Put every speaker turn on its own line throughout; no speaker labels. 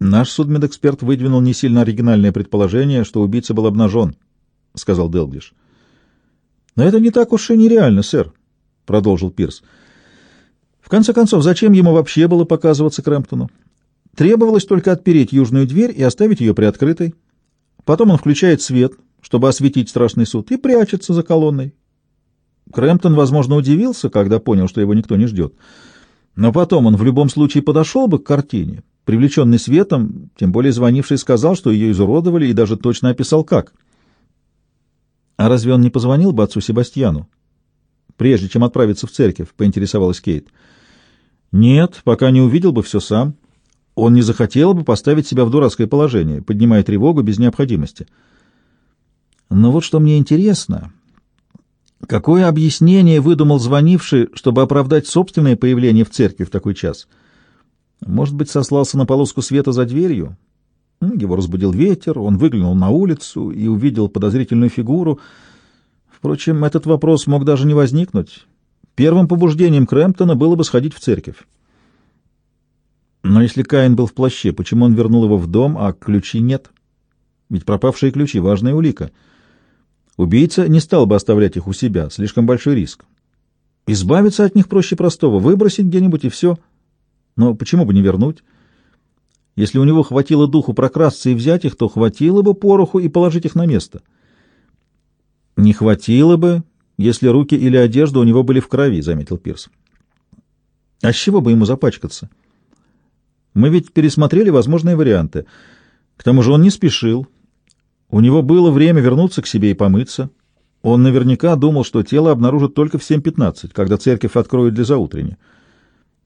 Наш судмедэксперт выдвинул не сильно оригинальное предположение, что убийца был обнажен, — сказал Делглиш. — Но это не так уж и нереально, сэр, — продолжил Пирс. — В конце концов, зачем ему вообще было показываться Крэмптону? Требовалось только отпереть южную дверь и оставить ее приоткрытой. Потом он включает свет, чтобы осветить страшный суд, и прячется за колонной. Крэмптон, возможно, удивился, когда понял, что его никто не ждет. Но потом он в любом случае подошел бы к картине, привлеченный светом, тем более звонивший сказал, что ее изуродовали, и даже точно описал как. А разве он не позвонил бы отцу Себастьяну? Прежде чем отправиться в церковь, поинтересовалась Кейт. Нет, пока не увидел бы все сам. Он не захотел бы поставить себя в дурацкое положение, поднимая тревогу без необходимости. Но вот что мне интересно. Какое объяснение выдумал звонивший, чтобы оправдать собственное появление в церкви в такой час? Может быть, сослался на полоску света за дверью? Его разбудил ветер, он выглянул на улицу и увидел подозрительную фигуру. Впрочем, этот вопрос мог даже не возникнуть. Первым побуждением Крэмптона было бы сходить в церковь. Но если Каин был в плаще, почему он вернул его в дом, а ключи нет? Ведь пропавшие ключи — важная улика — Убийца не стал бы оставлять их у себя, слишком большой риск. Избавиться от них проще простого, выбросить где-нибудь и все. Но почему бы не вернуть? Если у него хватило духу прокрасться и взять их, то хватило бы пороху и положить их на место. Не хватило бы, если руки или одежда у него были в крови, — заметил Пирс. А с чего бы ему запачкаться? Мы ведь пересмотрели возможные варианты. К тому же он не спешил, у него было время вернуться к себе и помыться. Он наверняка думал, что тело обнаружат только в 7.15, когда церковь откроет для заутренни.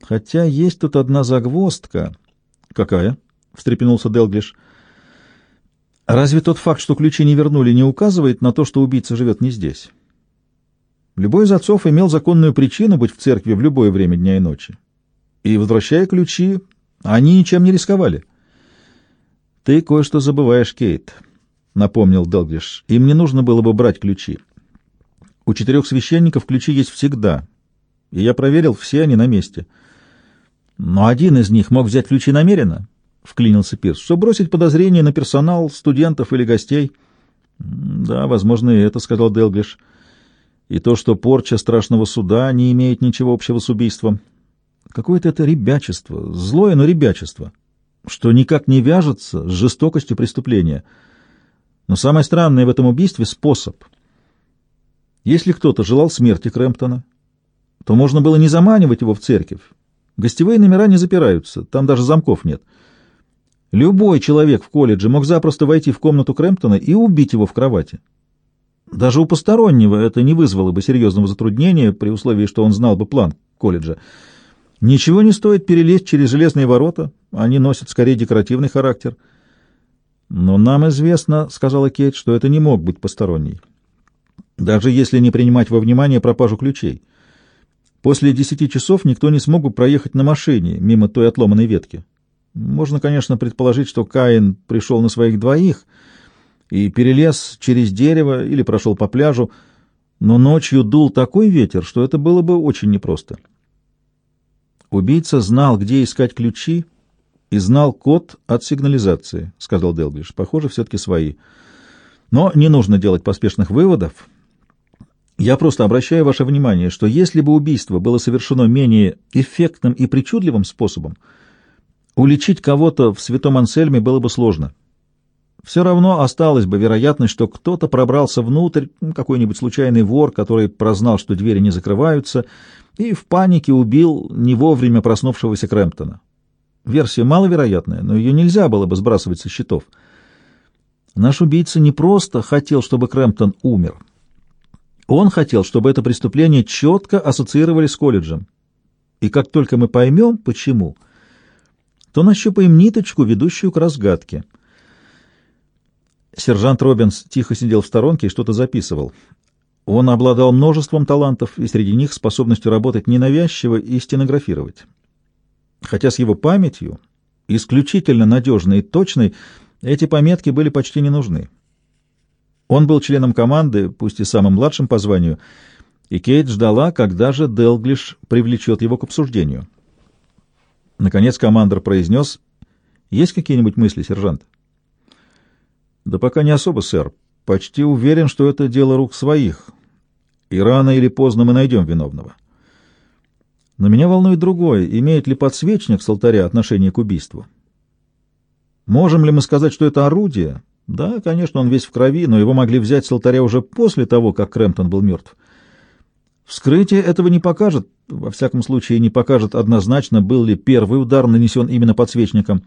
Хотя есть тут одна загвоздка. Какая? — встрепенулся Делглиш. Разве тот факт, что ключи не вернули, не указывает на то, что убийца живет не здесь? Любой из отцов имел законную причину быть в церкви в любое время дня и ночи. И, возвращая ключи, они ничем не рисковали. Ты кое-что забываешь, Кейт. — напомнил Делглиш. — Им не нужно было бы брать ключи. У четырех священников ключи есть всегда, и я проверил, все они на месте. Но один из них мог взять ключи намеренно, — вклинился Пирс, — чтобы бросить подозрение на персонал, студентов или гостей. — Да, возможно, и это, — сказал Делглиш. — И то, что порча страшного суда не имеет ничего общего с убийством. Какое-то это ребячество, злое, но ребячество, что никак не вяжется с жестокостью преступления — но самое странное в этом убийстве — способ. Если кто-то желал смерти Крэмптона, то можно было не заманивать его в церковь. Гостевые номера не запираются, там даже замков нет. Любой человек в колледже мог запросто войти в комнату Крэмптона и убить его в кровати. Даже у постороннего это не вызвало бы серьезного затруднения, при условии, что он знал бы план колледжа. Ничего не стоит перелезть через железные ворота, они носят скорее декоративный характер — «Но нам известно, — сказала Кейт, — что это не мог быть посторонний, даже если не принимать во внимание пропажу ключей. После десяти часов никто не смог бы проехать на машине мимо той отломанной ветки. Можно, конечно, предположить, что Каин пришел на своих двоих и перелез через дерево или прошел по пляжу, но ночью дул такой ветер, что это было бы очень непросто. Убийца знал, где искать ключи, и знал код от сигнализации, — сказал Делглиш. — Похоже, все-таки свои. Но не нужно делать поспешных выводов. Я просто обращаю ваше внимание, что если бы убийство было совершено менее эффектным и причудливым способом, уличить кого-то в святом Ансельме было бы сложно. Все равно осталась бы вероятность, что кто-то пробрался внутрь, какой-нибудь случайный вор, который прознал, что двери не закрываются, и в панике убил не вовремя проснувшегося Крэмптона. Версия маловероятная, но ее нельзя было бы сбрасывать со счетов. Наш убийца не просто хотел, чтобы Крэмптон умер. Он хотел, чтобы это преступление четко ассоциировали с колледжем. И как только мы поймем, почему, то нащупаем ниточку, ведущую к разгадке. Сержант Робинс тихо сидел в сторонке и что-то записывал. Он обладал множеством талантов, и среди них способностью работать ненавязчиво и стенографировать хотя с его памятью, исключительно надежной и точной, эти пометки были почти не нужны. Он был членом команды, пусть и самым младшим по званию, и Кейт ждала, когда же Делглиш привлечет его к обсуждению. Наконец командор произнес, Есть какие-нибудь мысли, сержант? Да пока не особо, сэр. Почти уверен, что это дело рук своих. И рано или поздно мы найдем виновного. Но меня волнует другое. Имеет ли подсвечник с алтаря отношение к убийству? Можем ли мы сказать, что это орудие? Да, конечно, он весь в крови, но его могли взять с алтаря уже после того, как Крэмптон был мертв. Вскрытие этого не покажет, во всяком случае не покажет однозначно, был ли первый удар нанесен именно подсвечником.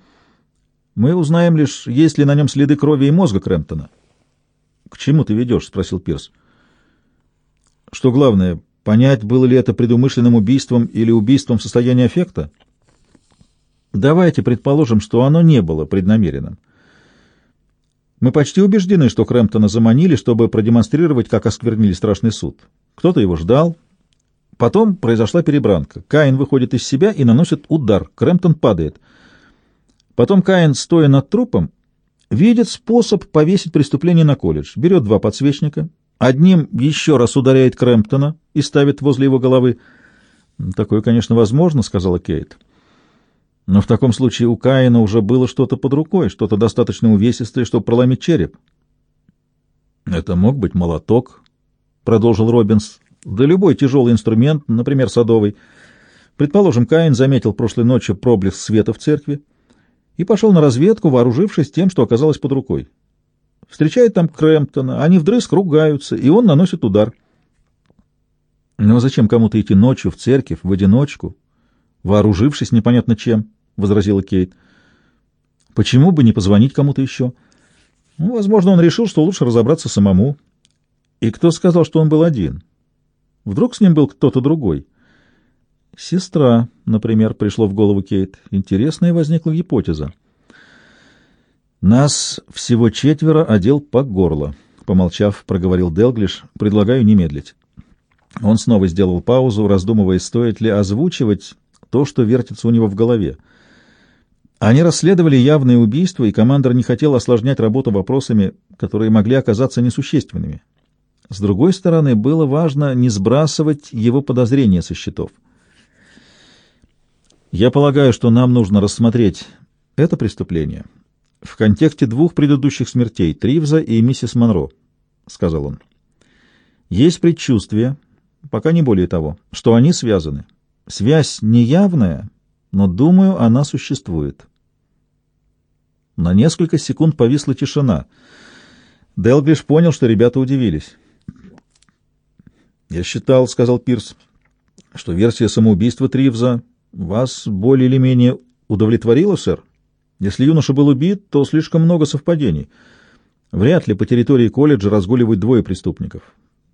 Мы узнаем лишь, есть ли на нем следы крови и мозга Крэмптона. — К чему ты ведешь? — спросил Пирс. — Что главное, понять, было ли это предумышленным убийством или убийством в состоянии аффекта? Давайте предположим, что оно не было преднамеренным. Мы почти убеждены, что Крэмптона заманили, чтобы продемонстрировать, как осквернили страшный суд. Кто-то его ждал. Потом произошла перебранка. Каин выходит из себя и наносит удар. Крэмптон падает. Потом Каин, стоя над трупом, видит способ повесить преступление на колледж. Берет два подсвечника, одним еще раз ударяет Крэмптона и ставит возле его головы. «Такое, конечно, возможно», — сказала Кейт. Но в таком случае у Каина уже было что-то под рукой, что-то достаточно увесистое, чтобы проломить череп. «Это мог быть молоток», — продолжил Робинс. «Да любой тяжелый инструмент, например, садовый. Предположим, Каин заметил прошлой ночью проблеск света в церкви и пошел на разведку, вооружившись тем, что оказалось под рукой. Встречает там Крэмптона, они вдрызг ругаются, и он наносит удар. Но зачем кому-то идти ночью в церковь в одиночку, вооружившись непонятно чем?» — возразила Кейт. «Почему бы не позвонить кому-то еще?» ну, «Возможно, он решил, что лучше разобраться самому. И кто сказал, что он был один? Вдруг с ним был кто-то другой?» «Сестра, например», — пришло в голову Кейт. Интересная возникла гипотеза. «Нас всего четверо, одел по горло», — помолчав, проговорил Делглиш. «Предлагаю не медлить». Он снова сделал паузу, раздумывая, стоит ли озвучивать то, что вертится у него в голове. Они расследовали явные убийства, и командор не хотел осложнять работу вопросами, которые могли оказаться несущественными. С другой стороны, было важно не сбрасывать его подозрения со счетов. «Я полагаю, что нам нужно рассмотреть это преступление в контексте двух предыдущих смертей, Тривза и миссис Монро», — сказал он. «Есть предчувствие, пока не более того, что они связаны. Связь неявная, но, думаю, она существует. На несколько секунд повисла тишина. Делглиш понял, что ребята удивились. «Я считал, — сказал Пирс, — что версия самоубийства Тривза вас более или менее удовлетворила, сэр? Если юноша был убит, то слишком много совпадений. Вряд ли по территории колледжа разгуливают двое преступников.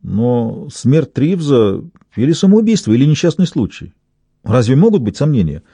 Но смерть Тривза или самоубийство, или несчастный случай. Разве могут быть сомнения?» —